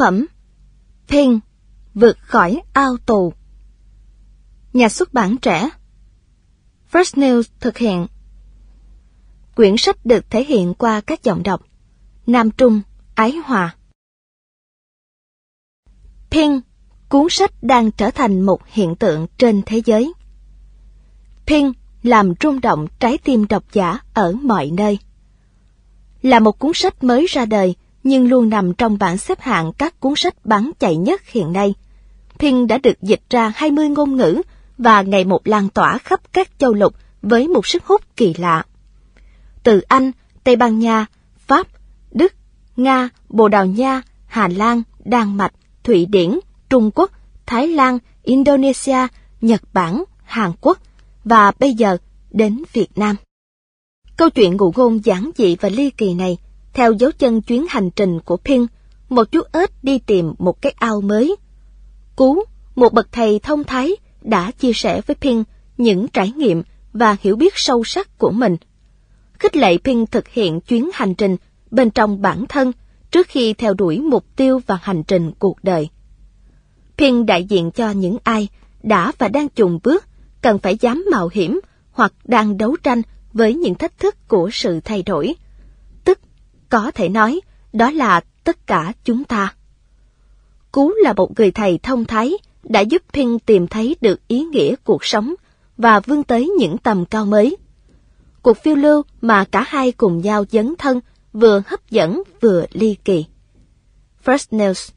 phẩm. Ping vượt khỏi ao tù. Nhà xuất bản trẻ. First News thực hiện. Quyển sách được thể hiện qua các giọng đọc. Nam Trung, Ái Hòa. Ping, cuốn sách đang trở thành một hiện tượng trên thế giới. Ping làm rung động trái tim độc giả ở mọi nơi. Là một cuốn sách mới ra đời, nhưng luôn nằm trong bảng xếp hạng các cuốn sách bán chạy nhất hiện nay. Thiên đã được dịch ra 20 ngôn ngữ và ngày một lan tỏa khắp các châu lục với một sức hút kỳ lạ. Từ Anh, Tây Ban Nha, Pháp, Đức, Nga, Bồ Đào Nha, Hà Lan, Đan Mạch, Thụy Điển, Trung Quốc, Thái Lan, Indonesia, Nhật Bản, Hàn Quốc và bây giờ đến Việt Nam. Câu chuyện ngụ ngôn giản dị và ly kỳ này, theo dấu chân chuyến hành trình của Pin, một chú ếch đi tìm một cái ao mới. Cú, một bậc thầy thông thái, đã chia sẻ với Pin những trải nghiệm và hiểu biết sâu sắc của mình. Khích lệ Pin thực hiện chuyến hành trình bên trong bản thân trước khi theo đuổi mục tiêu và hành trình cuộc đời. Pin đại diện cho những ai đã và đang chùng bước, cần phải dám mạo hiểm hoặc đang đấu tranh với những thách thức của sự thay đổi. Có thể nói, đó là tất cả chúng ta. Cú là một người thầy thông thái, đã giúp Pin tìm thấy được ý nghĩa cuộc sống và vươn tới những tầm cao mới. Cuộc phiêu lưu mà cả hai cùng nhau dấn thân vừa hấp dẫn vừa ly kỳ. First News